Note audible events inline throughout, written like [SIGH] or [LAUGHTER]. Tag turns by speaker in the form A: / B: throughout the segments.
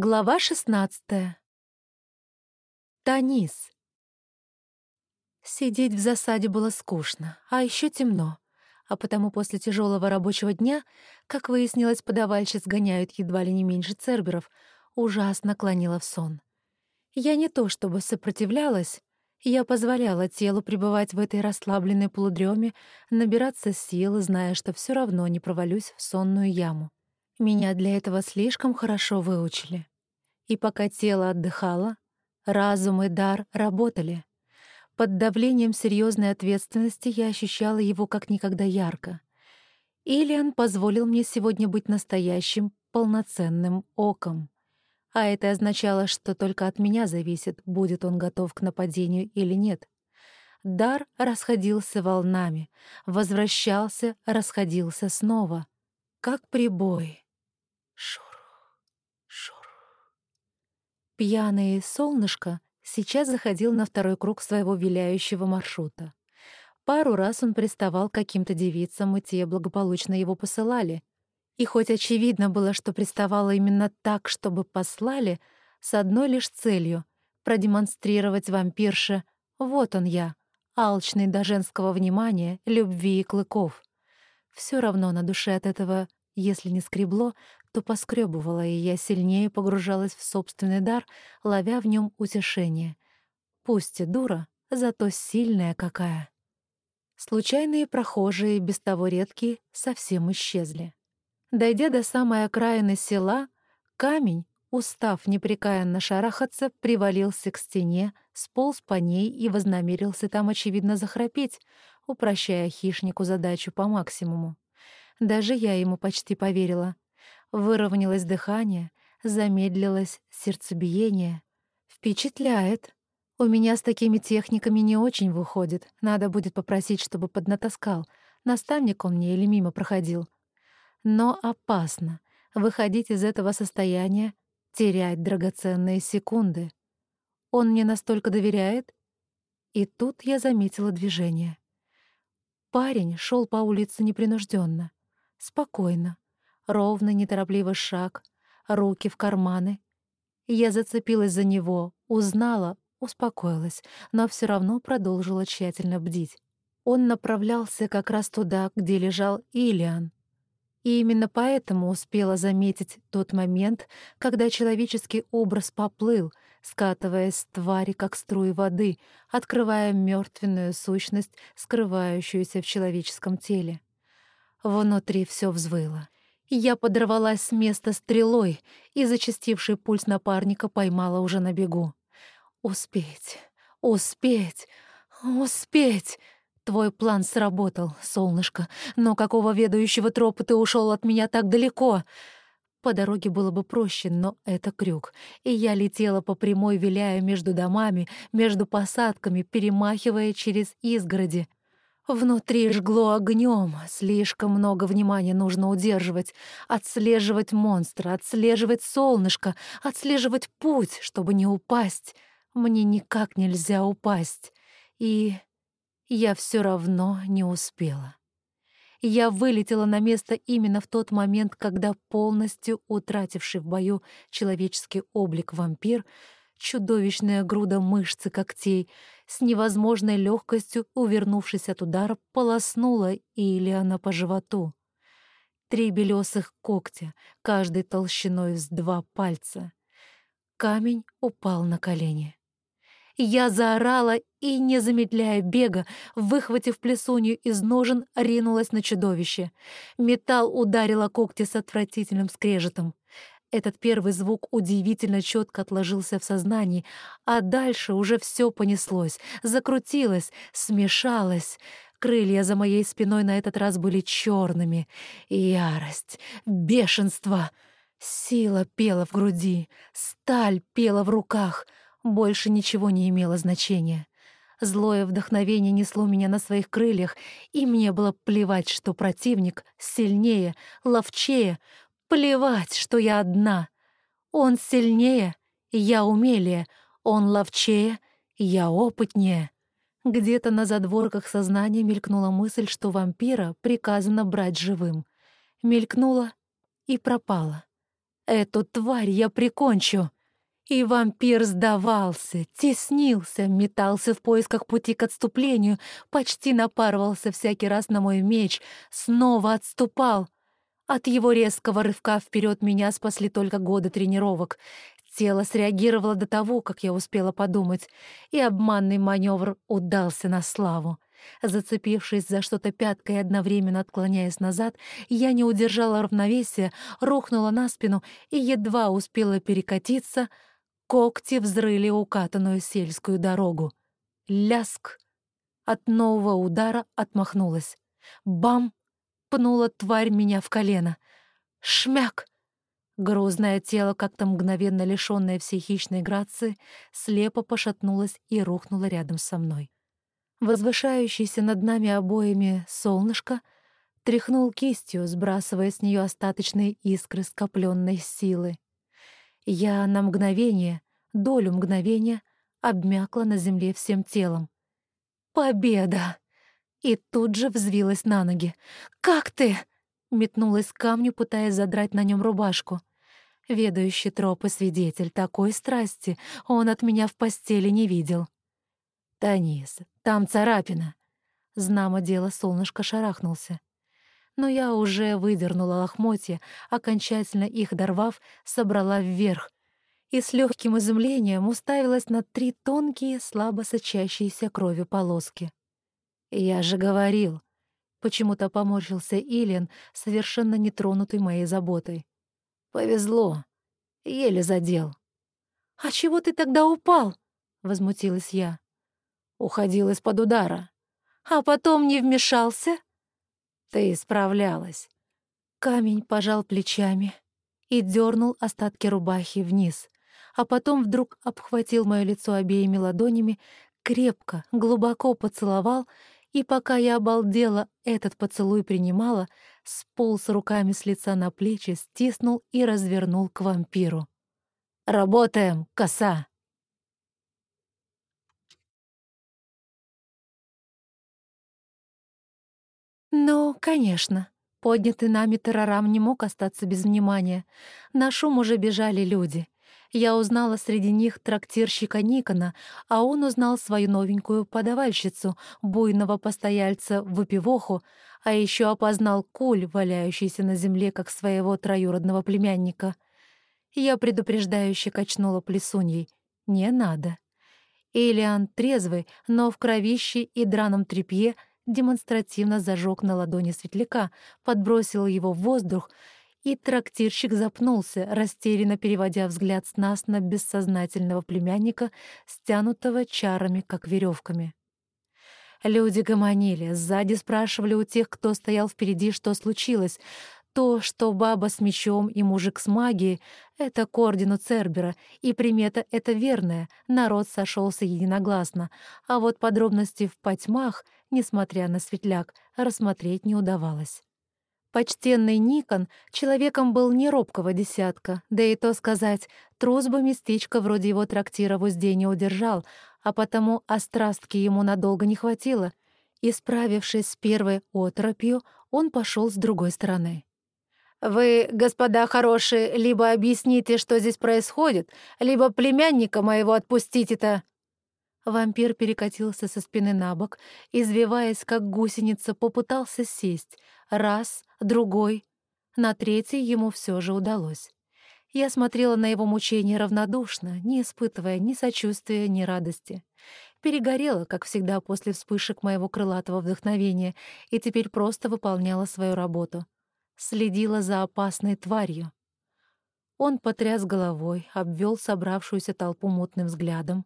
A: Глава 16. Танис. Сидеть в засаде было скучно, а еще темно, а потому после тяжелого рабочего дня, как выяснилось, подавальщиц гоняют едва ли не меньше церберов, ужасно клонила в сон. Я не то чтобы сопротивлялась, я позволяла телу пребывать в этой расслабленной полудреме, набираться сил, зная, что все равно не провалюсь в сонную яму. Меня для этого слишком хорошо выучили. И пока тело отдыхало, разум и дар работали. Под давлением серьезной ответственности я ощущала его как никогда ярко. Илиан позволил мне сегодня быть настоящим, полноценным оком. А это означало, что только от меня зависит, будет он готов к нападению или нет. Дар расходился волнами, возвращался, расходился снова. Как прибой. Шурух, шурух. Пьяное солнышко сейчас заходил на второй круг своего виляющего маршрута. Пару раз он приставал к каким-то девицам, и те благополучно его посылали. И хоть очевидно было, что приставало именно так, чтобы послали, с одной лишь целью — продемонстрировать вампирше «вот он я», алчный до женского внимания, любви и клыков. Все равно на душе от этого, если не скребло, то поскребывала, и я сильнее погружалась в собственный дар, ловя в нем утешение. Пусть и дура, зато сильная какая. Случайные прохожие, без того редкие, совсем исчезли. Дойдя до самой окраины села, камень, устав непрекаянно шарахаться, привалился к стене, сполз по ней и вознамерился там, очевидно, захрапеть, упрощая хищнику задачу по максимуму. Даже я ему почти поверила — Выровнялось дыхание, замедлилось сердцебиение. Впечатляет. У меня с такими техниками не очень выходит. Надо будет попросить, чтобы поднатаскал. Наставник он мне или мимо проходил. Но опасно. Выходить из этого состояния, терять драгоценные секунды. Он мне настолько доверяет? И тут я заметила движение. Парень шел по улице непринужденно, спокойно, ровный, неторопливый шаг, руки в карманы. Я зацепилась за него, узнала, успокоилась, но все равно продолжила тщательно бдить. Он направлялся как раз туда, где лежал Илиан. И именно поэтому успела заметить тот момент, когда человеческий образ поплыл, скатываясь с твари, как струи воды, открывая мертвенную сущность, скрывающуюся в человеческом теле. Внутри все взвыло. Я подорвалась с места стрелой и зачастивший пульс напарника поймала уже на бегу. «Успеть, успеть, успеть!» Твой план сработал, солнышко, но какого ведающего тропа ты ушел от меня так далеко? По дороге было бы проще, но это крюк, и я летела по прямой, виляя между домами, между посадками, перемахивая через изгороди. Внутри жгло огнем, слишком много внимания нужно удерживать, отслеживать монстра, отслеживать солнышко, отслеживать путь, чтобы не упасть. Мне никак нельзя упасть. И я все равно не успела. Я вылетела на место именно в тот момент, когда полностью утративший в бою человеческий облик вампир — чудовищная груда мышц и когтей, с невозможной легкостью, увернувшись от удара, полоснула Ильяна по животу. Три белесых когтя, каждый толщиной с два пальца. Камень упал на колени. Я заорала и, не замедляя бега, выхватив плесунью из ножен, ринулась на чудовище. Металл ударила когти с отвратительным скрежетом. Этот первый звук удивительно четко отложился в сознании, а дальше уже все понеслось, закрутилось, смешалось. Крылья за моей спиной на этот раз были черными. Ярость, бешенство. Сила пела в груди, сталь пела в руках. Больше ничего не имело значения. Злое вдохновение несло меня на своих крыльях, и мне было плевать, что противник сильнее, ловчее, Плевать, что я одна. Он сильнее, я умелее, он ловчее, я опытнее. Где-то на задворках сознания мелькнула мысль, что вампира приказано брать живым. Мелькнула и пропала. Эту тварь я прикончу!» И вампир сдавался, теснился, метался в поисках пути к отступлению, почти напарывался всякий раз на мой меч, снова отступал. От его резкого рывка вперед меня спасли только годы тренировок. Тело среагировало до того, как я успела подумать, и обманный маневр удался на славу. Зацепившись за что-то пяткой и одновременно отклоняясь назад, я не удержала равновесия, рухнула на спину и едва успела перекатиться — Когти взрыли укатанную сельскую дорогу. Ляск! От нового удара отмахнулась. Бам! Пнула тварь меня в колено. Шмяк! Грузное тело, как-то мгновенно лишённое всей хищной грации, слепо пошатнулось и рухнуло рядом со мной. Возвышающийся над нами обоими солнышко тряхнул кистью, сбрасывая с неё остаточные искры скопленной силы. Я на мгновение, долю мгновения, обмякла на земле всем телом. «Победа!» И тут же взвилась на ноги. «Как ты?» Метнулась к камню, пытаясь задрать на нем рубашку. Ведающий троп и свидетель такой страсти он от меня в постели не видел. «Танис, там царапина!» Знамо дело солнышко шарахнулся но я уже выдернула лохмотья, окончательно их дорвав, собрала вверх и с легким изумлением уставилась на три тонкие, слабо сочащиеся кровью полоски. «Я же говорил!» — почему-то поморщился Илиан, совершенно нетронутый моей заботой. «Повезло. Еле задел». «А чего ты тогда упал?» — возмутилась я. Уходил из-под удара. «А потом не вмешался?» Ты справлялась. Камень пожал плечами и дернул остатки рубахи вниз, а потом вдруг обхватил мое лицо обеими ладонями, крепко, глубоко поцеловал, и пока я обалдела, этот поцелуй принимала, сполз руками с лица на плечи, стиснул и развернул к вампиру. «Работаем, коса!» Ну, конечно. Поднятый нами террорам не мог остаться без внимания. На шум уже бежали люди. Я узнала среди них трактирщика Никона, а он узнал свою новенькую подавальщицу, буйного постояльца выпивоху, а еще опознал куль, валяющийся на земле, как своего троюродного племянника. Я предупреждающе качнула плесуньей. «Не надо». Илиан трезвый, но в кровище и драном тряпье — демонстративно зажег на ладони светляка, подбросил его в воздух, и трактирщик запнулся, растерянно переводя взгляд с нас на бессознательного племянника, стянутого чарами, как веревками. Люди гомонили, сзади спрашивали у тех, кто стоял впереди, что случилось. То, что баба с мечом и мужик с магией — это к ордену Цербера, и примета эта верная, народ сошелся единогласно, а вот подробности в потьмах — несмотря на светляк, рассмотреть не удавалось. Почтенный Никон человеком был не робкого десятка, да и то сказать, трус бы местечко вроде его трактира в узде не удержал, а потому острастки ему надолго не хватило, и, справившись с первой отропью, он пошел с другой стороны. «Вы, господа хорошие, либо объясните, что здесь происходит, либо племянника моего отпустите-то!» Вампир перекатился со спины на бок, извиваясь, как гусеница, попытался сесть. Раз, другой. На третий ему все же удалось. Я смотрела на его мучение равнодушно, не испытывая ни сочувствия, ни радости. Перегорела, как всегда, после вспышек моего крылатого вдохновения, и теперь просто выполняла свою работу. Следила за опасной тварью. Он потряс головой, обвел собравшуюся толпу мутным взглядом,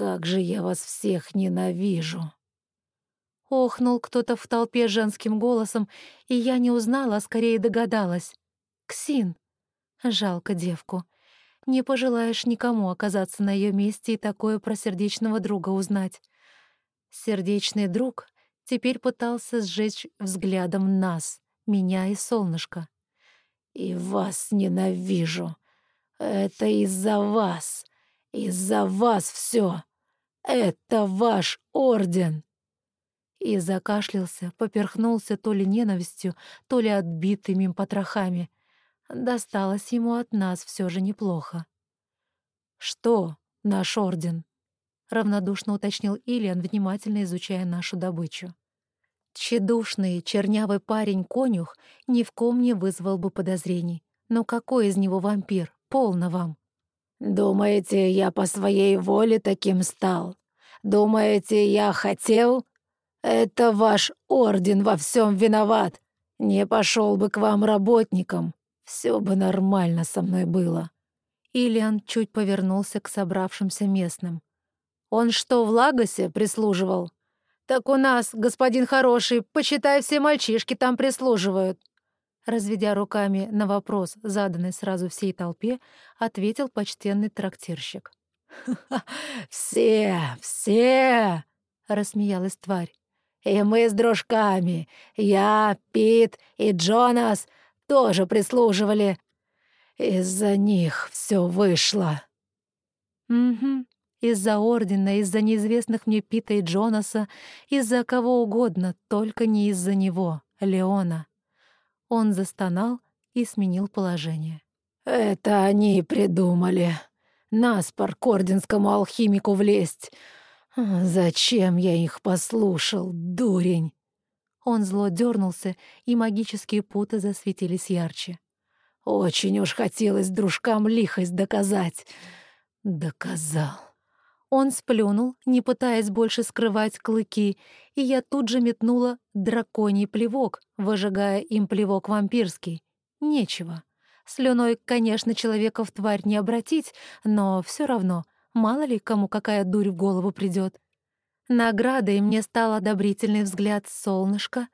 A: как же я вас всех ненавижу!» Охнул кто-то в толпе женским голосом, и я не узнала, а скорее догадалась. «Ксин!» Жалко девку. Не пожелаешь никому оказаться на ее месте и такое про сердечного друга узнать. Сердечный друг теперь пытался сжечь взглядом нас, меня и солнышко. «И вас ненавижу. Это из-за вас. Из-за вас все. Это ваш орден. И закашлялся, поперхнулся то ли ненавистью, то ли отбитыми потрохами. Досталось ему от нас все же неплохо. «Что наш орден?» — равнодушно уточнил Ильян, внимательно изучая нашу добычу. Тщедушный, чернявый парень-конюх ни в ком не вызвал бы подозрений. Но какой из него вампир? Полно вам.
B: «Думаете, я по своей воле таким стал? Думаете, я хотел? Это ваш орден во всем виноват. Не пошел бы к вам работникам. Все бы нормально со мной было».
A: Ильян чуть повернулся к собравшимся местным. «Он что, в Лагосе прислуживал?» «Так у нас, господин хороший, почитай, все мальчишки там прислуживают». Разведя руками на вопрос, заданный сразу всей толпе, ответил почтенный трактирщик. [LAUGHS]
B: «Все, все!» — рассмеялась тварь. «И мы с дружками, я, Пит и Джонас, тоже прислуживали. Из-за них все вышло».
A: «Угу, из-за Ордена, из-за неизвестных мне Пита и Джонаса, из-за кого угодно, только не из-за него, Леона. Он застонал и сменил положение.
B: «Это они придумали. Нас по орденскому алхимику влезть. Зачем я их послушал, дурень?»
A: Он зло дернулся, и магические путы засветились ярче.
B: «Очень уж хотелось дружкам лихость доказать. Доказал».
A: Он сплюнул, не пытаясь больше скрывать клыки, и я тут же метнула драконий плевок, выжигая им плевок вампирский. Нечего. Слюной, конечно, человека в тварь не обратить, но все равно, мало ли кому какая дурь в голову придет. Наградой мне стал одобрительный взгляд солнышка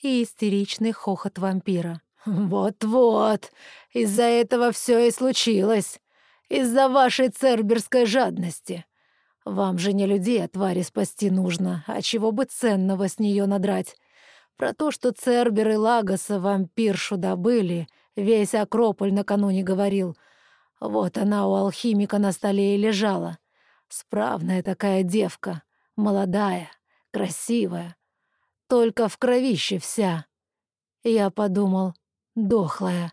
A: и истеричный хохот вампира.
B: «Вот-вот, из-за этого все и случилось. Из-за вашей церберской жадности. Вам же не людей, а твари спасти нужно, а чего бы ценного с нее надрать. Про то, что Цербер и Лагоса вампиршу добыли, весь Акрополь накануне говорил. Вот она у алхимика на столе и лежала. Справная такая девка, молодая, красивая. Только в кровище вся. Я подумал, дохлая.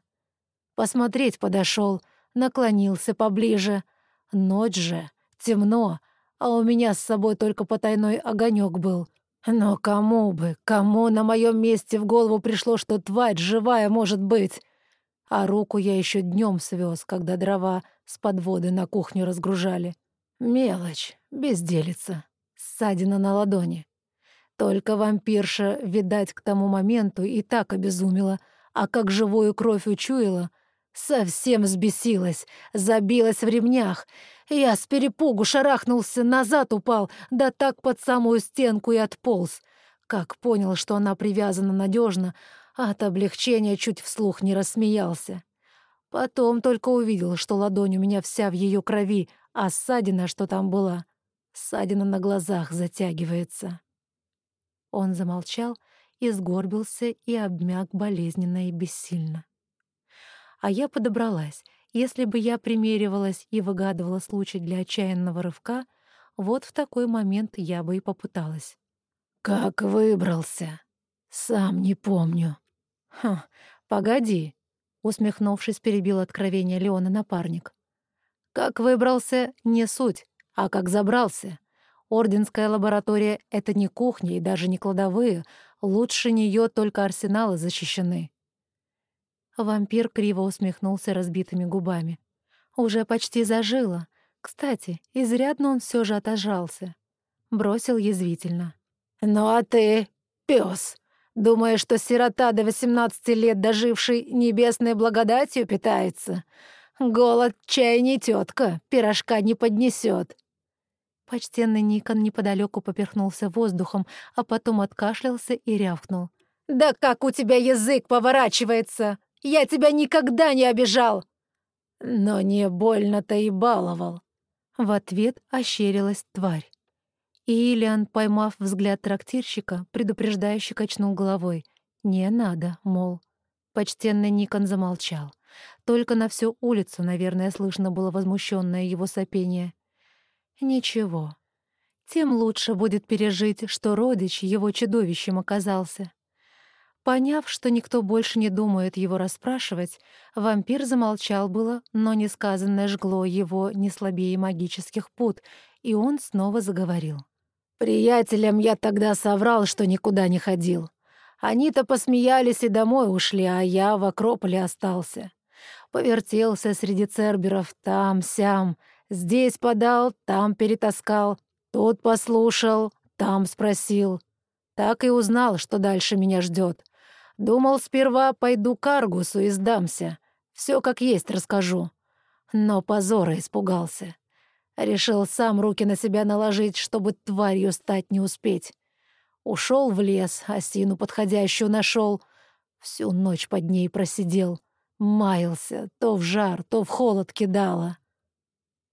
B: Посмотреть подошел, наклонился поближе. Ночь же, темно, а у меня с собой только потайной огонек был. Но кому бы, кому на моем месте в голову пришло, что тварь живая может быть? А руку я еще днем свез, когда дрова с подводы на кухню разгружали. Мелочь, безделица, ссадина на ладони. Только вампирша, видать, к тому моменту и так обезумела, а как живую кровь учуяла, совсем взбесилась, забилась в ремнях — я с перепугу шарахнулся, назад упал, да так под самую стенку и отполз. Как понял, что она привязана надежно, от облегчения чуть вслух не рассмеялся. Потом только увидел, что ладонь у меня вся в ее крови, а ссадина, что там была, ссадина на глазах затягивается. Он замолчал и сгорбился и обмяк болезненно и бессильно. А я подобралась если бы я примеривалась и выгадывала случай для отчаянного рывка, вот в такой момент я бы и попыталась. «Как выбрался? Сам не помню».
A: «Ха, погоди», — усмехнувшись, перебил откровение Леона напарник. «Как выбрался — не суть, а как забрался. Орденская лаборатория — это не кухня и даже не кладовые, лучше нее только арсеналы защищены. Вампир криво усмехнулся разбитыми губами. Уже почти зажило. Кстати, изрядно он все же отожрался. Бросил язвительно.
B: «Ну а ты, пес, думаешь, что сирота до восемнадцати лет, доживший небесной благодатью, питается? Голод чай не тетка, пирожка не поднесет.
A: Почтенный Никон неподалеку поперхнулся воздухом, а потом откашлялся и рявкнул.
B: «Да как у тебя язык поворачивается! Я тебя никогда не обижал!» «Но не больно-то и баловал!»
A: В ответ ощерилась тварь. И Ильян, поймав взгляд трактирщика, предупреждающе качнул головой. «Не надо», мол. Почтенный Никон замолчал. Только на всю улицу, наверное, слышно было возмущенное его сопение. «Ничего. Тем лучше будет пережить, что родич его чудовищем оказался. Поняв, что никто больше не думает его расспрашивать, вампир замолчал было, но несказанное жгло его не слабее магических пут, и он снова заговорил.
B: «Приятелям я тогда соврал, что никуда не ходил. Они-то посмеялись и домой ушли, а я в Акрополе остался. Повертелся среди церберов там-сям, здесь подал, там перетаскал, тут послушал, там спросил. Так и узнал, что дальше меня ждет. Думал, сперва пойду к Аргусу и сдамся. Все как есть расскажу. Но позора испугался. Решил сам руки на себя наложить, чтобы тварью стать не успеть. Ушел в лес, осину подходящую нашел. Всю ночь под ней просидел. Маялся, то в жар, то в холод кидала.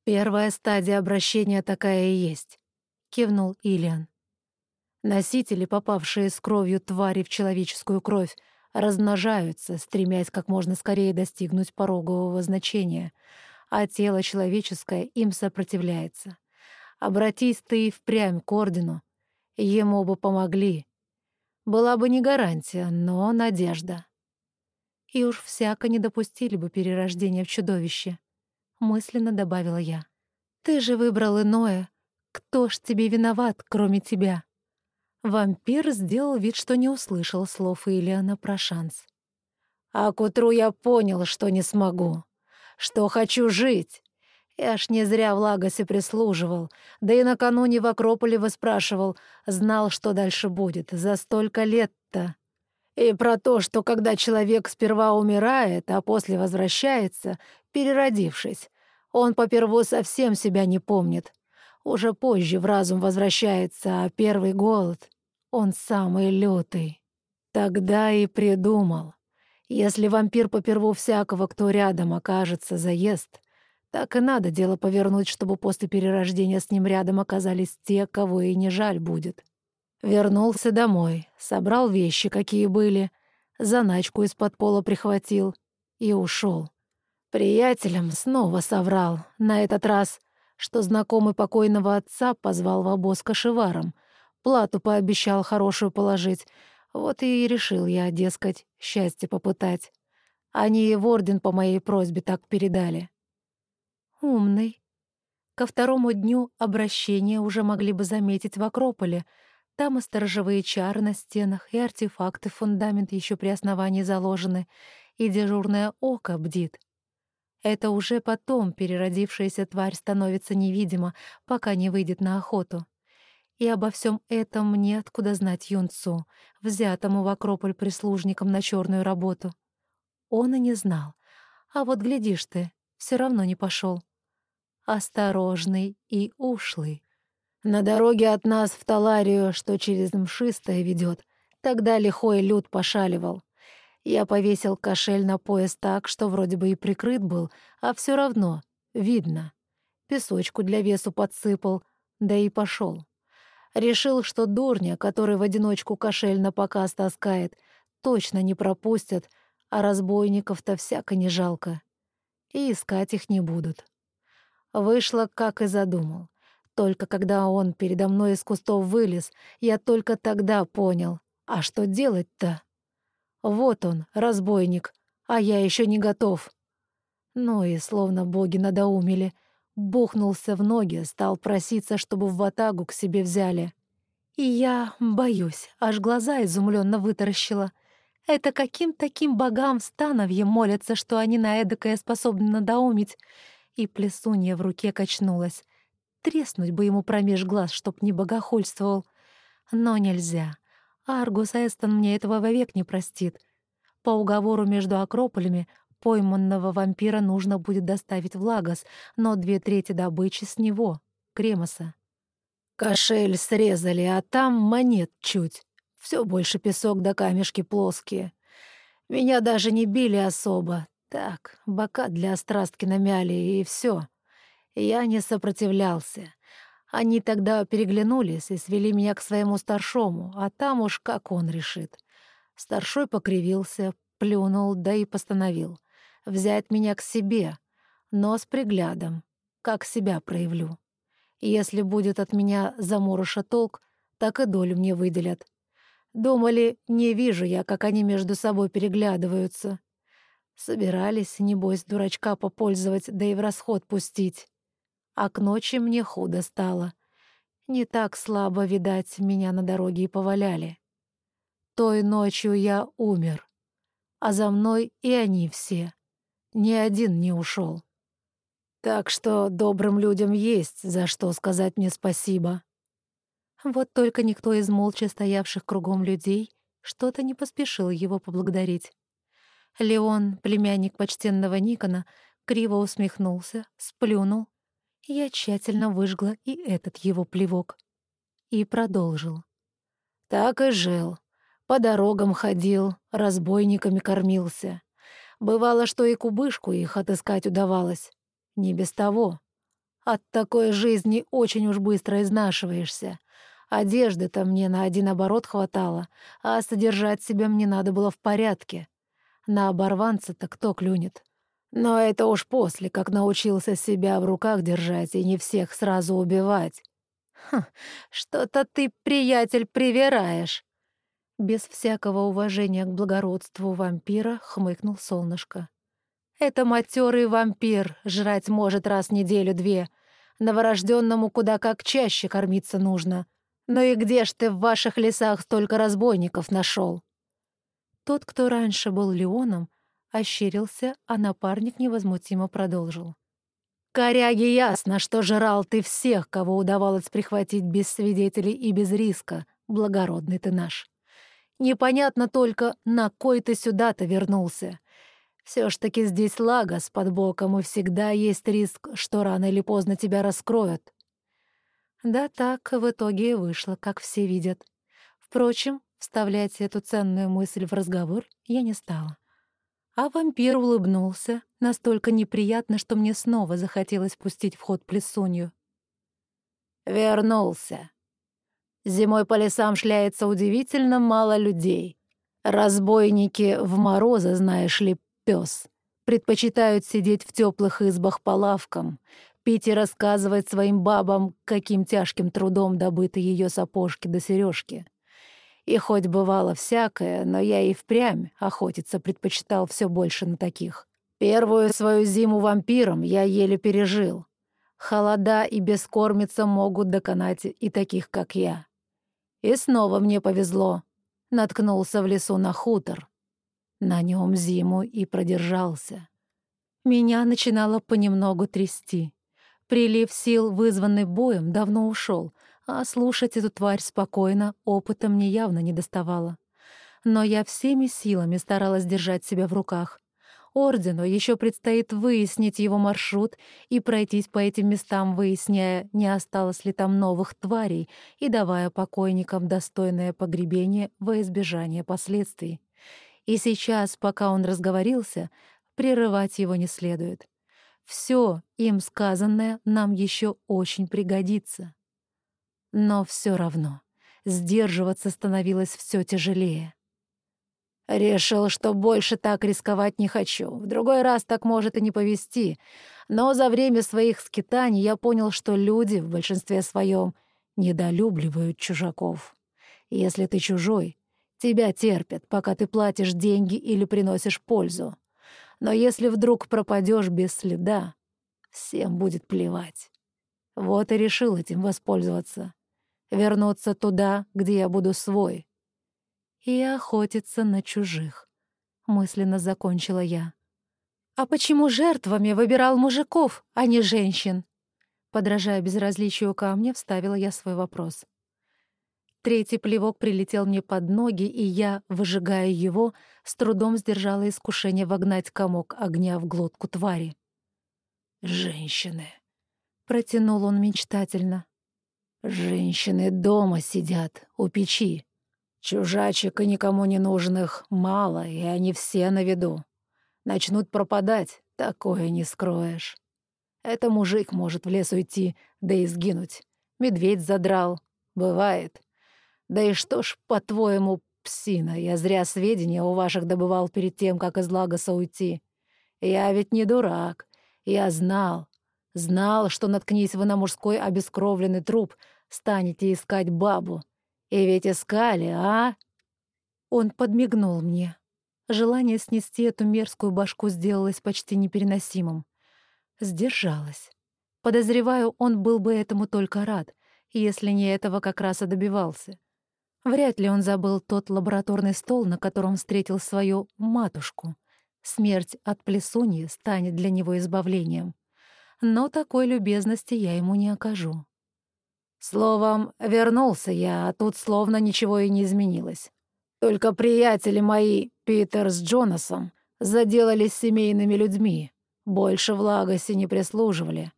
A: «Первая стадия обращения такая и есть», — кивнул Ильян. Носители, попавшие с кровью твари в человеческую кровь, размножаются, стремясь как можно скорее достигнуть порогового значения, а тело человеческое им сопротивляется. Обратись ты и впрямь к ордену, ему бы помогли. Была бы не гарантия, но надежда. И уж всяко не допустили бы перерождения в чудовище, мысленно добавила я. Ты же выбрал иное. Кто ж тебе виноват, кроме тебя? Вампир сделал вид, что не услышал слов Ильяна про шанс.
B: «А к утру я понял, что не смогу, что хочу жить. Я ж не зря в Лагосе прислуживал, да и накануне в Акрополе выспрашивал, знал, что дальше будет, за столько лет-то. И про то, что когда человек сперва умирает, а после возвращается, переродившись, он поперву совсем себя не помнит, уже позже в разум возвращается, а первый голод, он самый лютый. Тогда и придумал. Если вампир поперву всякого, кто рядом окажется, заест, так и надо дело повернуть, чтобы после перерождения с ним рядом оказались те, кого и не жаль будет. Вернулся домой, собрал вещи, какие были, заначку из-под пола прихватил и ушел. Приятелям снова соврал, на этот раз что знакомый покойного отца позвал в обоз кошеваром, плату пообещал хорошую положить, вот и решил я, дескать, счастье попытать. Они и в орден по моей просьбе так передали.
A: Умный. Ко второму дню обращения уже могли бы заметить в Акрополе. Там и сторожевые чары на стенах, и артефакты в фундамент еще при основании заложены, и дежурное око бдит. Это уже потом переродившаяся тварь становится невидима, пока не выйдет на охоту. И обо всем этом мне откуда знать юнцу, взятому в Акрополь прислужником на черную работу. Он и не знал. А вот глядишь ты, все равно не пошел. Осторожный и ушлый. На дороге от нас в Таларию, что через Мшистое ведет, тогда лихой люд пошаливал. Я повесил кошель на пояс так, что вроде бы и прикрыт был, а все равно видно. Песочку для весу подсыпал, да и пошел. Решил, что дурня, который в одиночку кошель на показ таскает, точно не пропустят, а разбойников-то всяко не жалко. И искать их не будут. Вышло, как и задумал. Только когда он передо мной из кустов вылез, я только тогда понял, а что делать-то? Вот он, разбойник, а я еще не готов. Ну и, словно боги надоумили, бухнулся в ноги, стал проситься, чтобы в ватагу к себе взяли. И я боюсь, аж глаза изумленно вытаращила. Это каким таким богам в Становье молятся, что они на эдакое способны надоумить? И плесунья в руке качнулась. Треснуть бы ему промеж глаз, чтоб не богохульствовал. Но нельзя. Аргус Эстон мне этого вовек не простит. По уговору между Акрополями пойманного вампира нужно будет доставить в Лагос, но две трети добычи с него, Кремоса. Кошель срезали, а там монет чуть. Все больше песок да камешки плоские. Меня даже не били особо. Так, бока для острастки намяли, и все. Я не сопротивлялся. Они тогда переглянулись и свели меня к своему старшому, а там уж как он решит. Старшой покривился, плюнул, да и постановил. Взять меня к себе, но с приглядом, как себя проявлю. Если будет от меня заморыша толк, так и долю мне выделят.
B: Думали, не вижу я, как они между собой переглядываются. Собирались, небось, дурачка попользовать, да и в расход пустить. А к ночи мне худо стало. Не так слабо, видать, меня на дороге и поваляли. Той ночью я умер, а за мной и они все. Ни один не ушел. Так что добрым людям есть за что сказать мне спасибо.
A: Вот только никто из молча стоявших кругом людей что-то не поспешил его поблагодарить. Леон, племянник почтенного Никона, криво усмехнулся, сплюнул. Я тщательно выжгла и этот его плевок. И продолжил.
B: Так и жил. По дорогам ходил, разбойниками кормился. Бывало, что и кубышку их отыскать удавалось. Не без того. От такой жизни очень уж быстро изнашиваешься. Одежды-то мне на один оборот хватало, а содержать себя мне надо было в порядке. На оборванца-то кто клюнет? Но это уж после, как научился себя в руках держать и не всех сразу убивать. Хм, что-то ты, приятель, привираешь. Без всякого уважения к благородству вампира хмыкнул солнышко. «Это матерый вампир, жрать может раз неделю-две. Новорожденному куда как чаще кормиться нужно. Но и где ж ты в ваших лесах столько разбойников нашел?
A: Тот, кто раньше был Леоном, ощерился, а напарник невозмутимо продолжил.
B: «Коряги ясно, что жрал ты всех, кого удавалось прихватить без свидетелей и без риска, благородный ты наш. Непонятно только, на кой ты сюда-то вернулся. Все ж таки здесь Лагос под боком, и всегда есть риск, что рано или поздно тебя раскроют.
A: Да так в итоге и вышло, как все видят. Впрочем, вставлять эту ценную мысль в разговор я не стала. А вампир улыбнулся, настолько неприятно, что мне снова захотелось пустить в ход плесунью.
B: «Вернулся», Зимой по лесам шляется удивительно мало людей. Разбойники в морозы, знаешь ли, пес. Предпочитают сидеть в теплых избах по лавкам, пить и рассказывать своим бабам, каким тяжким трудом добыты ее сапожки до да сережки. И хоть бывало всякое, но я и впрямь охотиться предпочитал все больше на таких. Первую свою зиму вампиром я еле пережил. Холода и бескормица могут доконать и таких, как я. И снова мне повезло. Наткнулся в лесу на хутор. На нем зиму и продержался.
A: Меня начинало понемногу трясти. Прилив сил, вызванный боем, давно ушел, а слушать эту тварь спокойно опыта мне явно не доставало. Но я всеми силами старалась держать себя в руках. Ордену еще предстоит выяснить его маршрут и пройтись по этим местам, выясняя, не осталось ли там новых тварей и давая покойникам достойное погребение во избежание последствий. И сейчас, пока он разговорился, прерывать его не следует. Все им сказанное нам еще очень пригодится. Но все равно сдерживаться становилось все тяжелее.
B: Решил, что больше так рисковать не хочу. В другой раз так может и не повезти. Но за время своих скитаний я понял, что люди в большинстве своем недолюбливают чужаков. Если ты чужой, тебя терпят, пока ты платишь деньги или приносишь пользу. Но если вдруг пропадешь без следа, всем будет плевать. Вот и решил этим воспользоваться. Вернуться туда, где я буду свой,
A: и охотиться на чужих», — мысленно закончила я. «А почему жертвами выбирал мужиков, а не женщин?» Подражая безразличию ко мне, вставила я свой вопрос. Третий плевок прилетел мне под ноги, и я, выжигая его, с трудом сдержала искушение вогнать комок огня в глотку твари.
B: «Женщины», —
A: протянул он мечтательно.
B: «Женщины дома сидят, у печи. Чужачек и никому не нужных мало, и они все на виду. Начнут пропадать, такое не скроешь. Это мужик может в лес уйти, да и сгинуть. Медведь задрал. Бывает. Да и что ж, по-твоему, псина, я зря сведения у ваших добывал перед тем, как из Лагоса уйти. Я ведь не дурак. Я знал. Знал, что наткнись вы на мужской обескровленный труп, станете искать бабу. И ведь искали, а?
A: Он подмигнул мне. Желание снести эту мерзкую башку сделалось почти непереносимым. Сдержалась. Подозреваю, он был бы этому только рад, если не этого как раз и добивался. Вряд ли он забыл тот лабораторный стол, на котором встретил свою матушку. Смерть от плесуньи станет для него избавлением. Но такой любезности я ему не окажу.
B: Словом, вернулся я, а тут словно ничего и не изменилось. Только приятели мои, Питер с Джонасом, заделались семейными людьми, больше в Лагосе не прислуживали.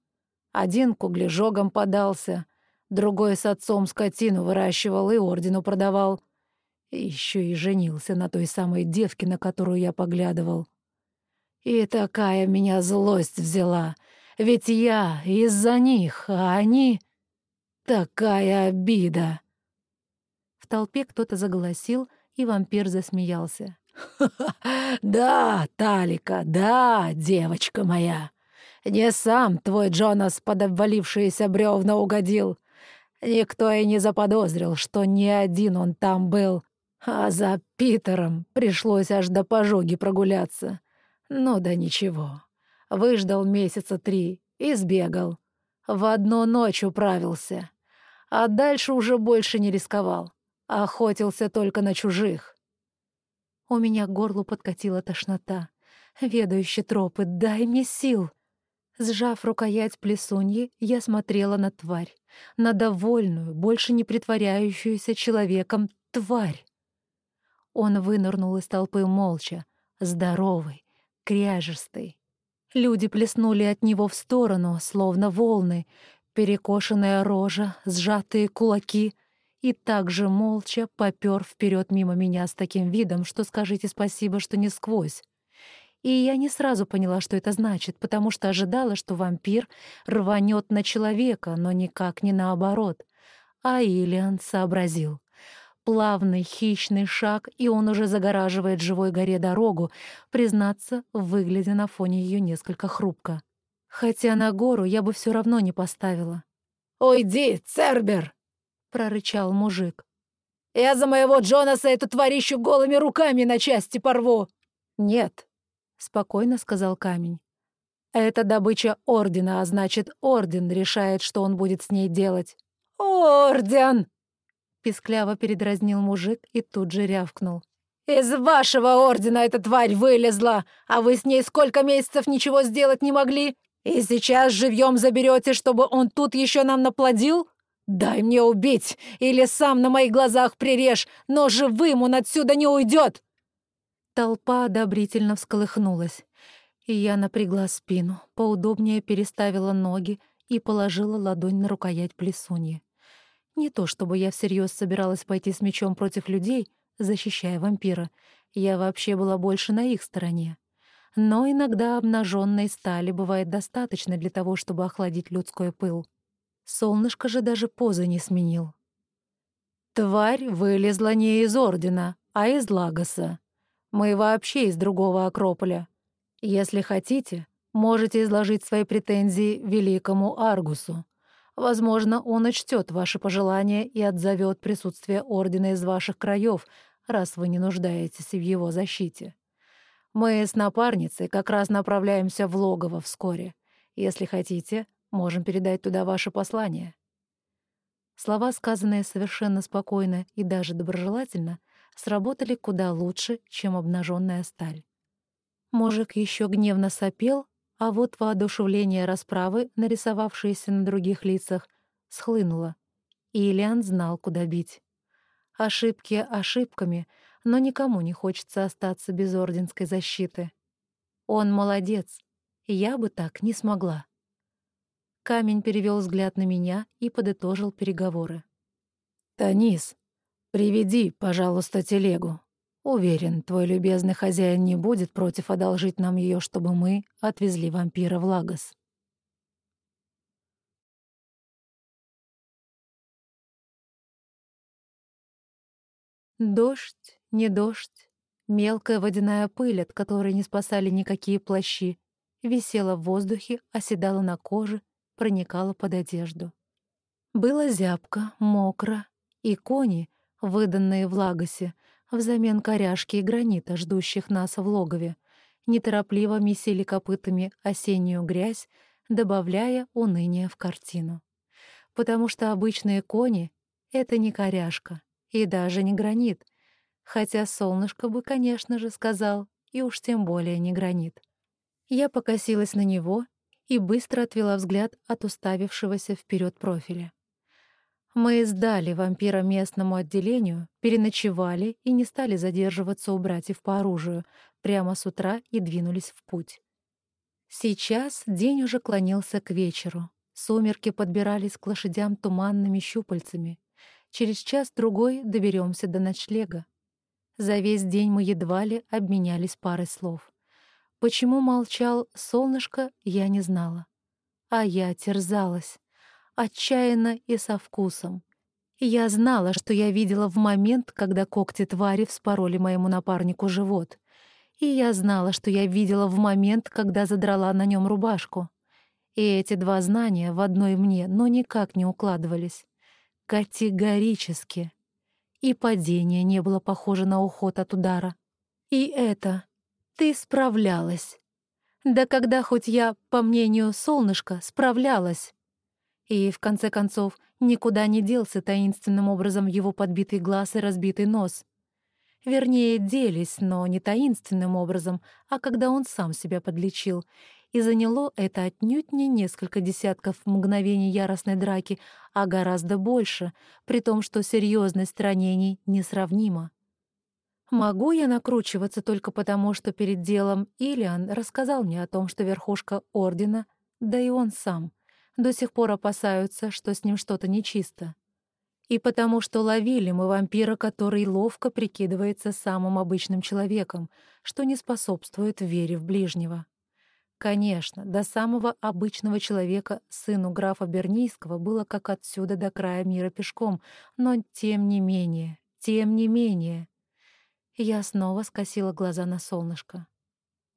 B: Один к углежогам подался, другой с отцом скотину выращивал и ордену продавал. Еще и женился на той самой девке, на которую я поглядывал. И такая меня злость взяла, ведь я из-за них, а они... Такая обида.
A: В толпе кто-то заголосил, и вампир засмеялся. [LAUGHS]
B: «Да, Талика, да, девочка моя. Не сам твой Джонас под обвалившиеся бревна угодил. Никто и не заподозрил, что не один он там был, а за Питером пришлось аж до пожоги прогуляться. Ну да ничего. Выждал месяца три и сбегал. В одну ночь управился. А дальше уже больше не рисковал. Охотился только на чужих.
A: У меня к горлу подкатила тошнота. Ведающий тропы, дай мне сил. Сжав рукоять плесуньи, я смотрела на тварь. На довольную, больше не притворяющуюся человеком тварь. Он вынырнул из толпы молча, здоровый, кряжестый. Люди плеснули от него в сторону, словно волны, перекошенная рожа, сжатые кулаки, и также молча попёр вперед мимо меня с таким видом, что скажите спасибо, что не сквозь. И я не сразу поняла, что это значит, потому что ожидала, что вампир рванет на человека, но никак не наоборот. А Ильян сообразил. Плавный хищный шаг, и он уже загораживает живой горе дорогу, признаться, выглядя на фоне ее несколько хрупко. Хотя на гору я бы все равно не поставила.
B: «Уйди, Цербер!» — прорычал мужик. «Я за моего Джонаса эту тварищу голыми руками на части порву!»
A: «Нет», — спокойно сказал камень. «Это добыча Ордена, а значит, Орден решает, что он будет с ней делать».
B: «Орден!»
A: Пискляво передразнил мужик и тут же рявкнул.
B: «Из вашего ордена эта тварь вылезла, а вы с ней сколько месяцев ничего сделать не могли? И сейчас живьем заберете, чтобы он тут еще нам наплодил? Дай мне убить, или сам на моих глазах прирежь, но живым он отсюда не уйдет!»
A: Толпа одобрительно всколыхнулась, и я напрягла спину, поудобнее переставила ноги и положила ладонь на рукоять плесуньи. Не то чтобы я всерьез собиралась пойти с мечом против людей, защищая вампира. Я вообще была больше на их стороне. Но иногда обнаженной стали бывает достаточно для того, чтобы охладить людской пыл. Солнышко же даже позы не сменил.
B: «Тварь вылезла не из Ордена, а из Лагоса. Мы вообще из другого Акрополя. Если хотите, можете изложить свои претензии великому Аргусу. Возможно, он учтет ваши пожелания и отзовет присутствие Ордена из ваших краев, раз вы не нуждаетесь в его защите. Мы с напарницей как раз направляемся в логово вскоре. Если хотите, можем передать туда ваше послание».
A: Слова, сказанные совершенно спокойно и даже доброжелательно, сработали куда лучше, чем обнаженная сталь. Мужик еще гневно сопел, а вот воодушевление расправы, нарисовавшееся на других лицах, схлынуло, и знал, куда бить. Ошибки ошибками, но никому не хочется остаться без орденской защиты. Он молодец, я бы так не смогла. Камень перевел взгляд на меня и подытожил переговоры.
B: «Танис, приведи, пожалуйста, телегу. Уверен, твой любезный хозяин не будет против одолжить нам ее, чтобы мы отвезли вампира в Лагос.
A: Дождь, не дождь, мелкая водяная пыль, от которой не спасали никакие плащи, висела в воздухе, оседала на коже, проникала под одежду. Было зябко, мокро, и кони, выданные в Лагосе, взамен коряшки и гранита, ждущих нас в логове. Неторопливо месили копытами осеннюю грязь, добавляя уныние в картину. Потому что обычные кони — это не коряшка и даже не гранит, хотя солнышко бы, конечно же, сказал, и уж тем более не гранит. Я покосилась на него и быстро отвела взгляд от уставившегося вперед профиля. Мы сдали вампира местному отделению, переночевали и не стали задерживаться у братьев по оружию, прямо с утра и двинулись в путь. Сейчас день уже клонился к вечеру. Сумерки подбирались к лошадям туманными щупальцами. Через час-другой доберемся до ночлега. За весь день мы едва ли обменялись парой слов. Почему молчал солнышко, я не знала. А я терзалась отчаянно и со вкусом. Я знала, что я видела в момент, когда когти твари вспороли моему напарнику живот. И я знала, что я видела в момент, когда задрала на нем рубашку. И эти два знания в одной мне, но никак не укладывались. Категорически. И падение не было похоже на уход от удара. И это. Ты справлялась. Да когда хоть я, по мнению солнышка, справлялась. И, в конце концов, никуда не делся таинственным образом его подбитый глаз и разбитый нос. Вернее, делись, но не таинственным образом, а когда он сам себя подлечил. И заняло это отнюдь не несколько десятков мгновений яростной драки, а гораздо больше, при том, что серьезность ранений несравнима. Могу я накручиваться только потому, что перед делом Илиан рассказал мне о том, что верхушка Ордена, да и он сам — до сих пор опасаются, что с ним что-то нечисто. И потому что ловили мы вампира, который ловко прикидывается самым обычным человеком, что не способствует вере в ближнего. Конечно, до самого обычного человека сыну графа Бернийского было как отсюда до края мира пешком, но тем не менее, тем не менее. Я снова скосила глаза на солнышко.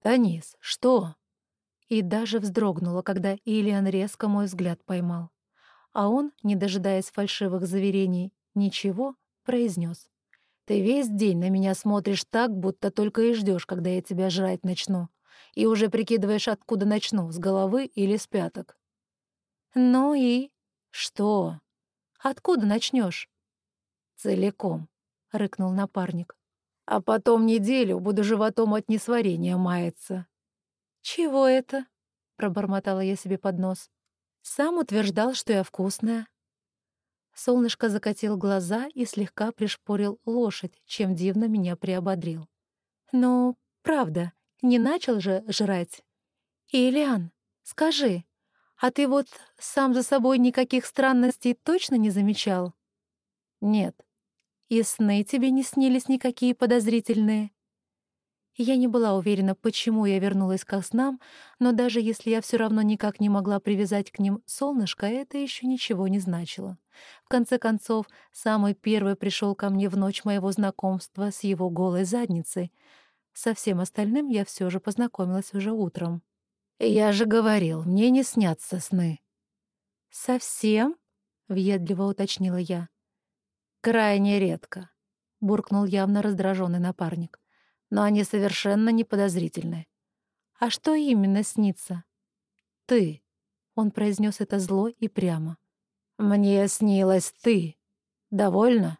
A: «Танис, что?» И даже вздрогнула, когда Ильян резко мой взгляд поймал. А он, не дожидаясь фальшивых заверений «ничего», произнес: «Ты весь день на меня смотришь так, будто только и ждешь, когда я тебя жрать начну, и уже прикидываешь, откуда начну, с головы или с пяток». «Ну и? Что? Откуда начнешь? «Целиком», — рыкнул напарник. «А потом неделю буду животом от несварения маяться». «Чего это?» — пробормотала я себе под нос. «Сам утверждал, что я вкусная». Солнышко закатил глаза и слегка пришпорил лошадь, чем дивно меня приободрил. «Ну, правда, не начал же жрать?» «Ильян, скажи, а ты вот сам за собой никаких странностей точно не замечал?» «Нет». «И сны тебе не снились никакие подозрительные?» Я не была уверена, почему я вернулась к снам, но даже если я все равно никак не могла привязать к ним солнышко, это еще ничего не значило. В конце концов, самый первый пришел ко мне в ночь моего знакомства с его голой задницей. Со всем остальным я все же познакомилась уже утром. «Я же говорил, мне не снятся сны». «Совсем?» — въедливо уточнила я. «Крайне редко», — буркнул явно раздраженный напарник но они совершенно не подозрительны. «А что именно снится?» «Ты», — он произнес это зло и прямо. «Мне снилась ты. Довольно?»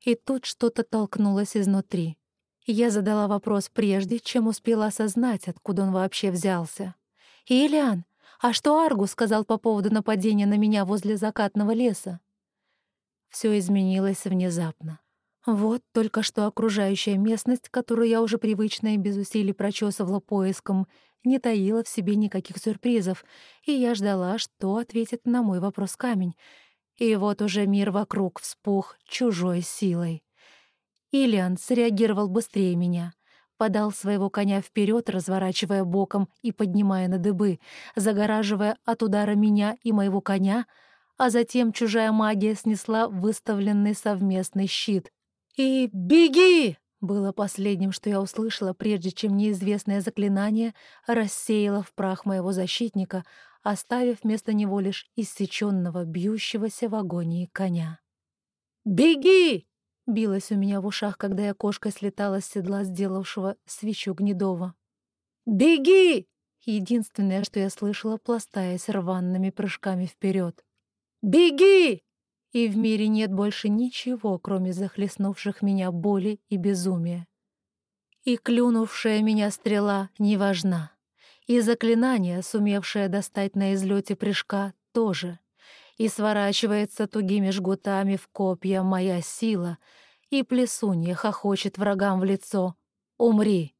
A: И тут что-то толкнулось изнутри. Я задала вопрос прежде, чем успела осознать, откуда он вообще взялся. «Ильян, а что Аргус сказал по поводу нападения на меня возле закатного леса?» Все изменилось внезапно. Вот только что окружающая местность, которую я уже привычно и без усилий прочесывала поиском, не таила в себе никаких сюрпризов, и я ждала, что ответит на мой вопрос камень. И вот уже мир вокруг вспух чужой силой. Ильян среагировал быстрее меня — подал своего коня вперед, разворачивая боком и поднимая на дыбы, загораживая от удара меня и моего коня, а затем чужая магия снесла выставленный совместный щит. И «Беги!» было последним, что я услышала, прежде чем неизвестное заклинание рассеяло в прах моего защитника, оставив вместо него лишь иссеченного, бьющегося в агонии коня. «Беги! билось у меня в ушах, когда я кошкой слетала с седла, сделавшего свечу Гнедова.
B: «Беги!»
A: — единственное, что я слышала, пластаясь рваными прыжками вперед.
B: «Беги!»
A: И в мире нет больше ничего, кроме захлестнувших меня боли и безумия. И клюнувшая меня стрела не важна. И заклинание, сумевшее достать на излете прыжка, тоже. И сворачивается тугими жгутами в копья моя сила, и плесунья хохочет врагам в лицо. «Умри!»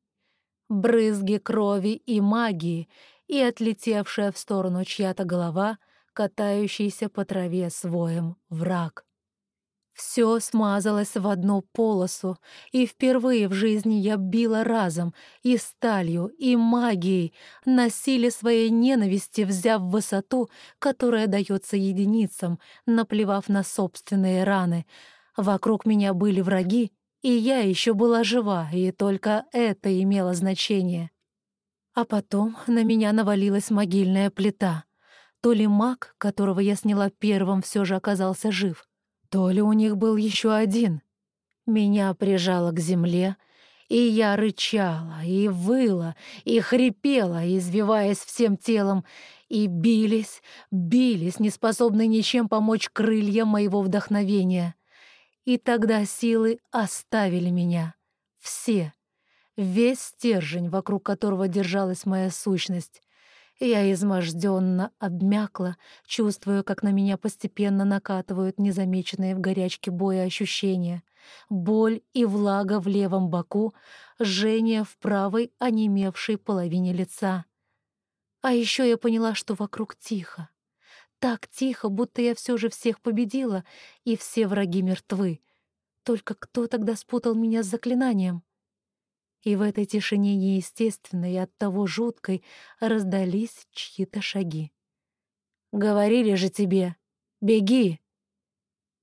A: Брызги крови и магии, и отлетевшая в сторону чья-то голова, катающийся по траве своем враг. Все смазалось в одну полосу, и впервые в жизни я била разом и сталью, и магией, на силе своей ненависти взяв высоту, которая дается единицам, наплевав на собственные раны. Вокруг меня были враги, и я еще была жива, и только это имело значение. А потом на меня навалилась могильная плита. То ли маг, которого я сняла первым, все же оказался жив, то ли у них был еще один. Меня прижало к земле, и я рычала, и выла, и хрипела, извиваясь всем телом, и бились, бились, неспособные ничем помочь крылья моего вдохновения. И тогда силы оставили меня. Все. Весь стержень, вокруг которого держалась моя сущность. Я изможденно обмякла, чувствуя, как на меня постепенно накатывают незамеченные в горячке боя ощущения. Боль и влага в левом боку, жжение в правой онемевшей половине лица. А еще я поняла, что вокруг тихо. Так тихо, будто я все же всех победила, и все враги мертвы. Только кто тогда спутал меня с заклинанием? И в этой тишине неестественной и оттого жуткой раздались чьи-то шаги. «Говорили же тебе! Беги!»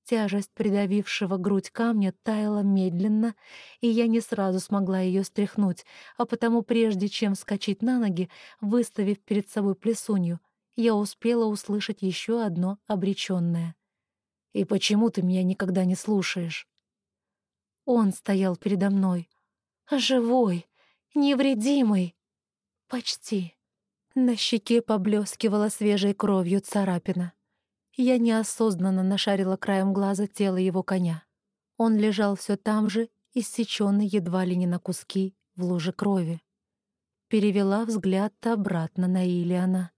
A: Тяжесть придавившего грудь камня таяла медленно, и я не сразу смогла ее стряхнуть, а потому прежде чем вскочить на ноги, выставив перед собой плесунью, я успела услышать еще одно обреченное. «И почему ты меня никогда не слушаешь?» Он стоял передо мной, Живой, невредимый. Почти. На щеке поблескивала свежей кровью царапина. Я неосознанно нашарила краем глаза тело его коня. Он лежал все там же, иссеченный едва ли не на куски, в луже крови. Перевела взгляд обратно на Илиана.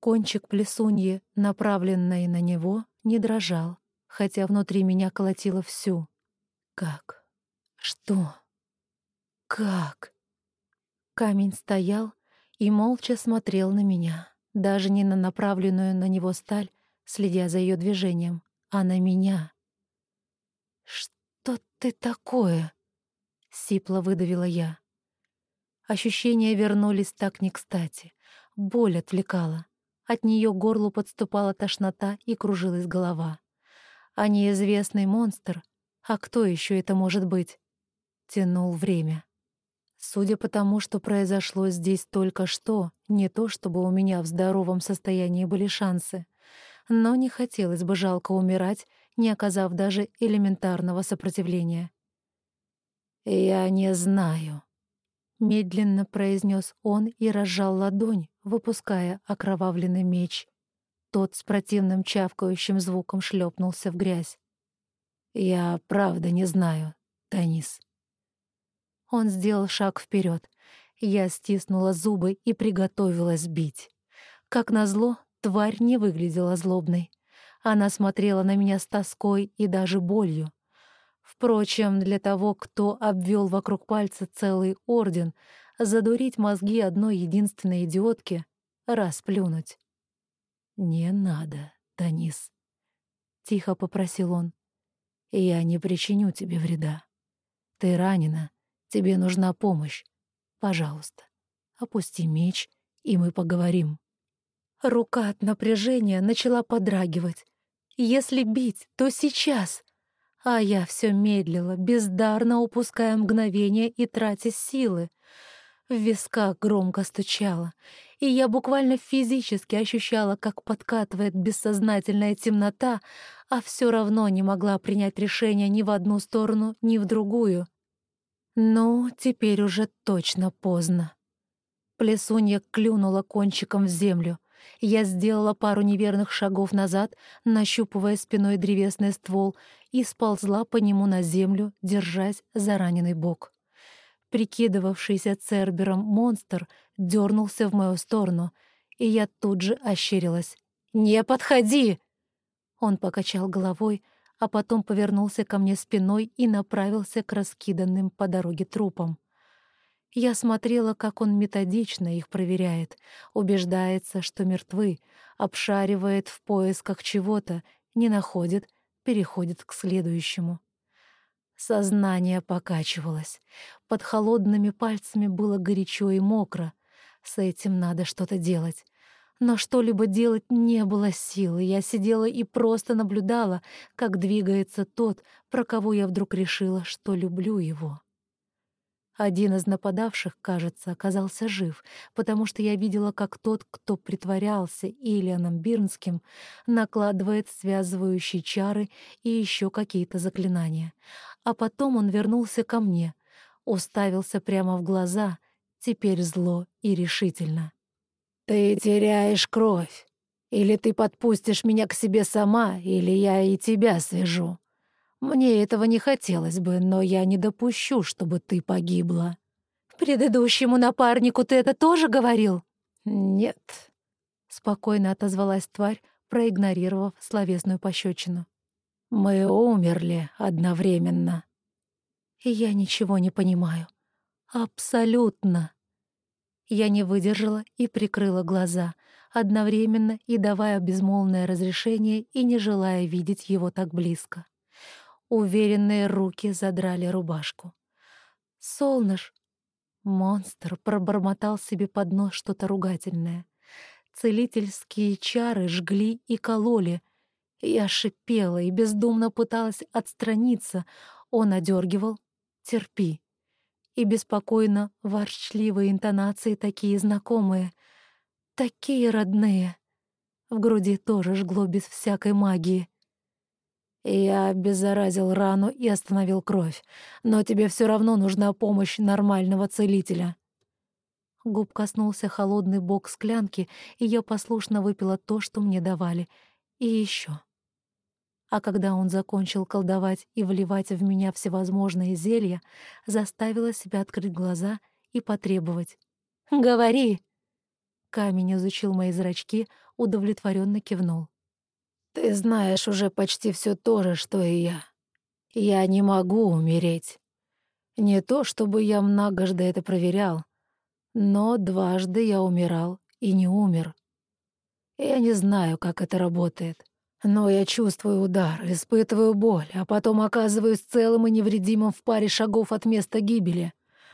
A: Кончик плесуньи, направленный на него, не дрожал, хотя внутри меня колотило всю. Как? Что? Как? Камень стоял и молча смотрел на меня, даже не на направленную на него сталь, следя за ее движением, а на меня. «Что ты такое?» — сипло выдавила я. Ощущения вернулись так не кстати. Боль отвлекала. От нее горлу подступала тошнота и кружилась голова. А неизвестный монстр, а кто еще это может быть, тянул время. Судя по тому, что произошло здесь только что, не то чтобы у меня в здоровом состоянии были шансы, но не хотелось бы жалко умирать, не оказав даже элементарного сопротивления. «Я не знаю», — медленно произнес он и разжал ладонь, выпуская окровавленный меч. Тот с противным чавкающим звуком шлепнулся в грязь. «Я правда не знаю, Танис». Он сделал шаг вперед. Я стиснула зубы и приготовилась бить. Как назло, тварь не выглядела злобной. Она смотрела на меня с тоской и даже болью. Впрочем, для того, кто обвел вокруг пальца целый орден, задурить мозги одной единственной идиотки — расплюнуть. «Не надо, Танис», — тихо попросил он. «Я не причиню тебе вреда. Ты ранена, Тебе нужна помощь. Пожалуйста, опусти меч, и мы поговорим». Рука от напряжения начала подрагивать. «Если бить, то сейчас!» А я все медлила, бездарно упуская мгновение и тратя силы. В висках громко стучало, и я буквально физически ощущала, как подкатывает бессознательная темнота, а все равно не могла принять решение ни в одну сторону, ни в другую. Ну, теперь уже точно поздно. Плесунья клюнула кончиком в землю. Я сделала пару неверных шагов назад, нащупывая спиной древесный ствол, и сползла по нему на землю, держась за раненый бок. Прикидывавшийся Цербером монстр дернулся в мою сторону, и я тут же ощерилась. «Не подходи!» Он покачал головой, а потом повернулся ко мне спиной и направился к раскиданным по дороге трупам. Я смотрела, как он методично их проверяет, убеждается, что мертвы, обшаривает в поисках чего-то, не находит, переходит к следующему. Сознание покачивалось. Под холодными пальцами было горячо и мокро. С этим надо что-то делать. Но что-либо делать не было силы. Я сидела и просто наблюдала, как двигается тот, про кого я вдруг решила, что люблю его. Один из нападавших, кажется, оказался жив, потому что я видела, как тот, кто притворялся Ильяном Бирнским, накладывает связывающие чары и еще какие-то заклинания. А потом он вернулся ко мне, уставился прямо в глаза, теперь зло и решительно. «Ты теряешь кровь. Или ты подпустишь меня к себе сама, или я и тебя свяжу», мне этого не хотелось бы, но я не допущу, чтобы ты погибла. Предыдущему напарнику ты это тоже говорил?
B: Нет. Спокойно отозвалась тварь, проигнорировав словесную пощечину. Мы умерли одновременно.
A: Я ничего не понимаю. Абсолютно. Я не выдержала и прикрыла глаза, одновременно и давая безмолвное разрешение и не желая видеть его так близко. Уверенные руки задрали рубашку. «Солныш!» Монстр пробормотал себе под нос что-то ругательное. Целительские чары жгли и кололи. Я шипела и бездумно пыталась отстраниться. Он одергивал «Терпи». И беспокойно ворчливые интонации такие знакомые, такие родные. В груди тоже жгло без всякой магии. Я обеззаразил рану и остановил кровь, но тебе все равно нужна помощь нормального целителя. Губ коснулся холодный бок склянки, и я послушно выпила то, что мне давали, и еще. А когда он закончил колдовать и вливать в меня всевозможные зелья, заставила себя открыть глаза и потребовать. «Говори!» Камень изучил мои зрачки, удовлетворенно кивнул.
B: Ты знаешь уже почти все то же, что и я. Я не могу умереть. Не то, чтобы я многожды это проверял, но дважды я умирал и не умер. Я не знаю, как это работает, но я чувствую удар, испытываю боль, а потом оказываюсь целым и невредимым в паре шагов от места гибели.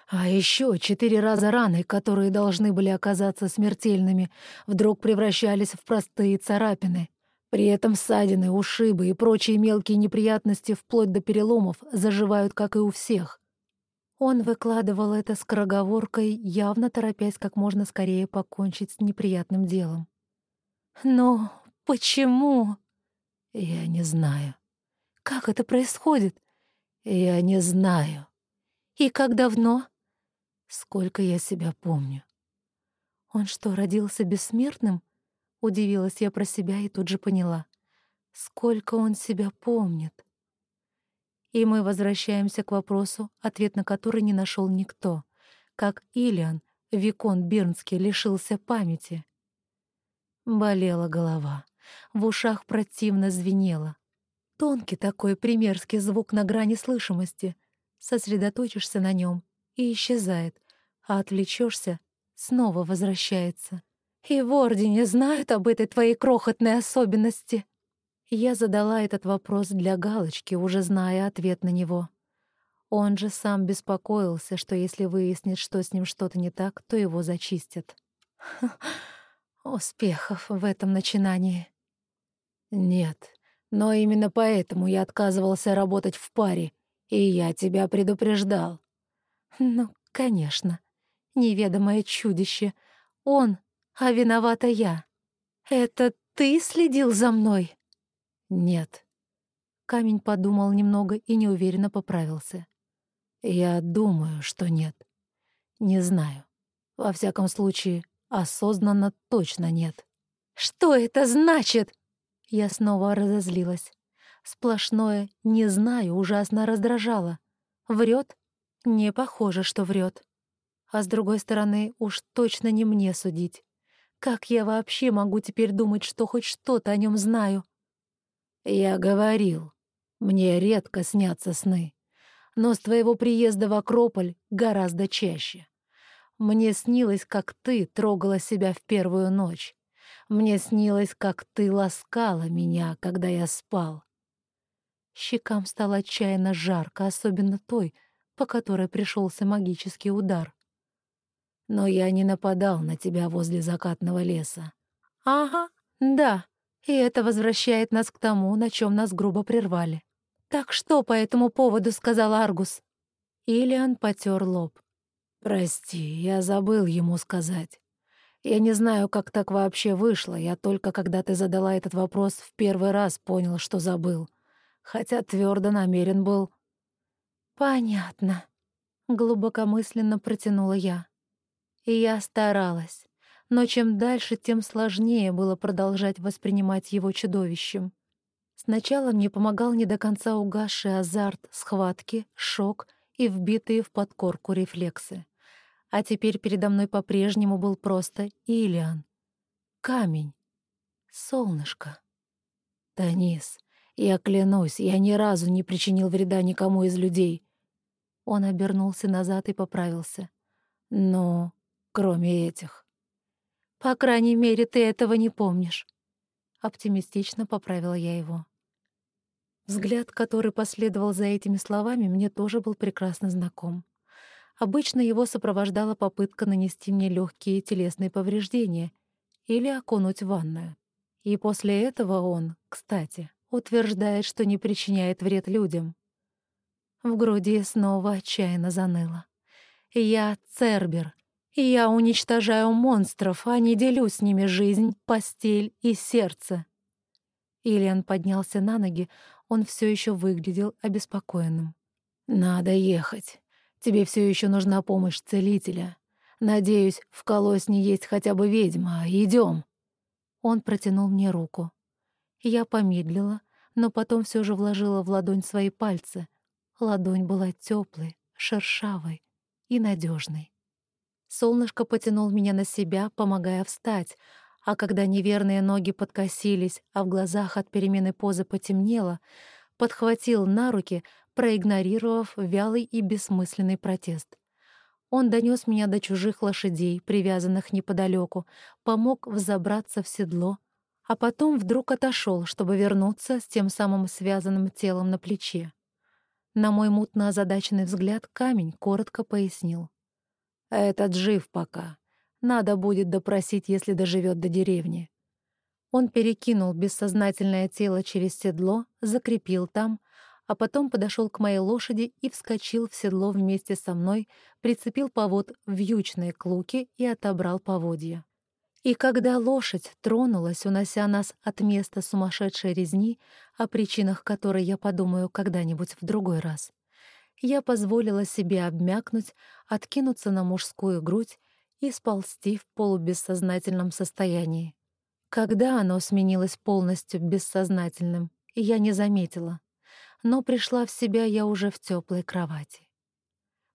B: А еще четыре раза раны, которые должны были оказаться смертельными, вдруг превращались в простые царапины. При этом ссадины, ушибы и прочие мелкие неприятности вплоть до переломов заживают, как и у всех.
A: Он выкладывал это скороговоркой, явно торопясь как можно скорее покончить с неприятным делом. «Но почему?»
B: «Я не знаю».
A: «Как это происходит?»
B: «Я не знаю».
A: «И как давно?»
B: «Сколько я себя помню».
A: «Он что, родился бессмертным?» Удивилась я про себя и тут же поняла. Сколько он себя помнит. И мы возвращаемся к вопросу, ответ на который не нашел никто. Как Илиан, Викон Бирнский, лишился памяти. Болела голова. В ушах противно звенело. Тонкий такой примерский звук на грани слышимости. Сосредоточишься на нем и исчезает, а отвлечешься — снова возвращается. И в Ордене знают об этой твоей крохотной особенности?» Я задала этот вопрос для галочки, уже зная ответ на него. Он же сам беспокоился, что если выяснит, что с ним что-то не так, то его зачистят. [LAUGHS] Успехов в этом начинании.
B: Нет, но именно поэтому я отказывался работать в паре, и я тебя предупреждал.
A: Ну, конечно. Неведомое чудище. Он А виновата я. Это ты следил за мной?
B: Нет.
A: Камень подумал немного и неуверенно поправился.
B: Я думаю, что нет. Не знаю. Во всяком случае, осознанно точно нет.
A: Что это значит? Я снова разозлилась. Сплошное «не знаю» ужасно раздражало. Врет? Не похоже, что врет. А с другой стороны, уж точно не мне судить. Как я вообще могу теперь думать, что хоть что-то о нем знаю?
B: Я говорил, мне редко снятся сны, но с твоего приезда в Акрополь гораздо чаще. Мне снилось, как ты трогала себя в первую ночь. Мне снилось, как ты ласкала меня, когда я спал.
A: Щекам стало отчаянно жарко, особенно той, по которой пришелся магический удар.
B: Но я не нападал на тебя возле закатного леса.
A: Ага, да, и это возвращает нас к тому, на чем нас грубо прервали. Так что по этому поводу сказал Аргус? Илиан потер лоб.
B: Прости, я забыл ему сказать. Я не знаю, как так вообще вышло. Я только когда ты задала этот вопрос в первый раз понял, что забыл хотя твердо намерен был.
A: «Понятно», — глубокомысленно протянула я. И я старалась, но чем дальше, тем сложнее было продолжать воспринимать его чудовищем. Сначала мне помогал не до конца угасший азарт, схватки, шок и вбитые в подкорку рефлексы. А теперь передо мной по-прежнему был просто Илиан. Камень. Солнышко.
B: Танис, я клянусь, я ни разу не причинил вреда никому из людей.
A: Он обернулся назад и поправился.
B: Ну, кроме этих.
A: По крайней мере, ты этого не помнишь. Оптимистично поправила я его. Взгляд, который последовал за этими словами, мне тоже был прекрасно знаком. Обычно его сопровождала попытка нанести мне легкие телесные повреждения или окунуть в ванную. И после этого он, кстати, утверждает, что не причиняет вред людям. В груди снова отчаянно заныло. Я Цербер, я уничтожаю монстров, а не делю с ними жизнь, постель и сердце. Ильян поднялся на ноги, он все еще выглядел обеспокоенным.
B: «Надо ехать. Тебе все еще нужна помощь целителя. Надеюсь, в Колосне есть хотя бы ведьма. Идем.
A: Он протянул мне руку. Я помедлила, но потом все же вложила в ладонь свои пальцы. Ладонь была теплой, шершавой и надежной. Солнышко потянул меня на себя, помогая встать, а когда неверные ноги подкосились, а в глазах от перемены позы потемнело, подхватил на руки, проигнорировав вялый и бессмысленный протест. Он донес меня до чужих лошадей, привязанных неподалеку, помог взобраться в седло, а потом вдруг отошел, чтобы вернуться с тем самым связанным телом на плече. На мой мутно озадаченный взгляд камень коротко пояснил. «Этот жив пока. Надо будет допросить, если доживет до деревни». Он перекинул бессознательное тело через седло, закрепил там, а потом подошел к моей лошади и вскочил в седло вместе со мной, прицепил повод в вьючные клуки и отобрал поводья. И когда лошадь тронулась, унося нас от места сумасшедшей резни, о причинах которой я подумаю когда-нибудь в другой раз, я позволила себе обмякнуть, откинуться на мужскую грудь и сползти в полубессознательном состоянии. Когда оно сменилось полностью бессознательным, я не заметила, но пришла в себя я уже в теплой кровати.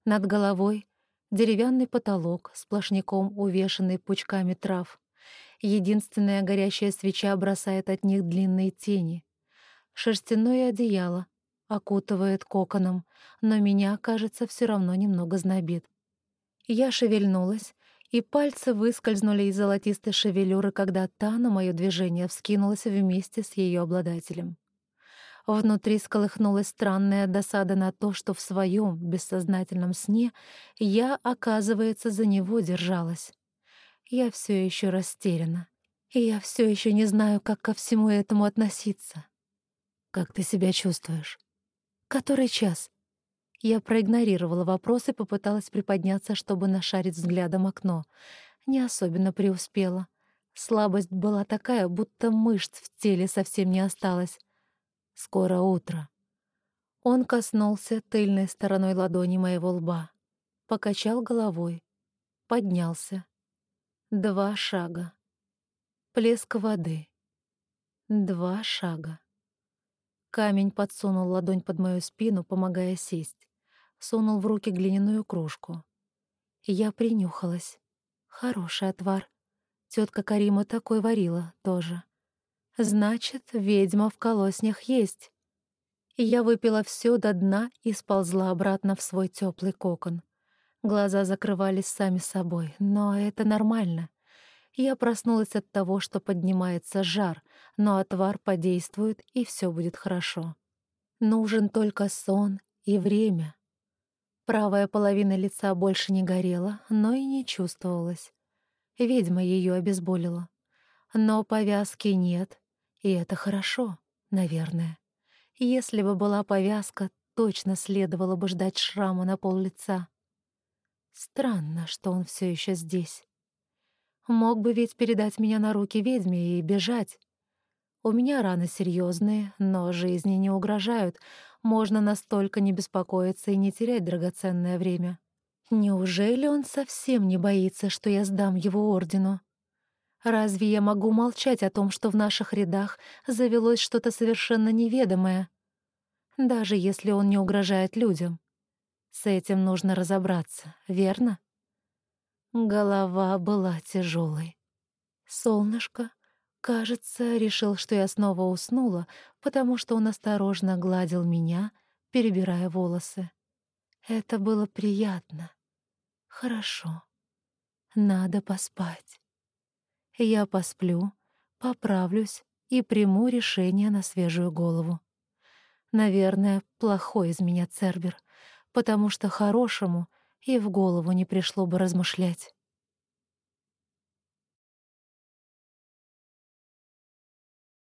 A: Над головой Деревянный потолок, сплошняком увешанный пучками трав. Единственная горящая свеча бросает от них длинные тени. Шерстяное одеяло окутывает коконом, но меня, кажется, все равно немного знобит. Я шевельнулась, и пальцы выскользнули из золотистой шевелюры, когда та на мое движение вскинулась вместе с ее обладателем. Внутри сколыхнулась странная досада на то, что в своем бессознательном сне я, оказывается, за него держалась. Я все еще растеряна, и я все еще не знаю, как ко всему этому относиться. Как ты себя чувствуешь? Который час? Я проигнорировала вопрос и попыталась приподняться, чтобы нашарить взглядом окно. не особенно преуспела. Слабость была такая, будто мышц в теле совсем не осталось. Скоро утро. Он коснулся тыльной стороной ладони моего лба, покачал головой, поднялся. Два шага. Плеск воды. Два шага. Камень подсунул ладонь под мою спину, помогая сесть. Сунул в руки глиняную кружку. Я принюхалась. Хороший отвар. Тетка Карима такой варила тоже. Значит, ведьма в колоснях есть. Я выпила все до дна и сползла обратно в свой теплый кокон. Глаза закрывались сами собой, но это нормально. Я проснулась от того, что поднимается жар, но отвар подействует, и все будет хорошо. Нужен только сон и время. Правая половина лица больше не горела, но и не чувствовалась. Ведьма ее обезболила. Но повязки нет, и это хорошо, наверное. Если бы была повязка, точно следовало бы ждать шрама на пол лица. Странно, что он все еще здесь. Мог бы ведь передать меня на руки ведьме и бежать. У меня раны серьезные, но жизни не угрожают. Можно настолько не беспокоиться и не терять драгоценное время. Неужели он совсем не боится, что я сдам его ордену? Разве я могу молчать о том, что в наших рядах завелось что-то совершенно неведомое? Даже если он не угрожает людям. С этим нужно разобраться, верно? Голова была тяжелой. Солнышко, кажется, решил, что я снова уснула, потому что он осторожно гладил меня, перебирая волосы. Это было приятно. Хорошо. Надо поспать. Я посплю, поправлюсь и приму решение на свежую голову. Наверное, плохой из меня Цербер, потому что хорошему и в голову не пришло бы размышлять.